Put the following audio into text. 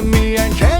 with me and Kate.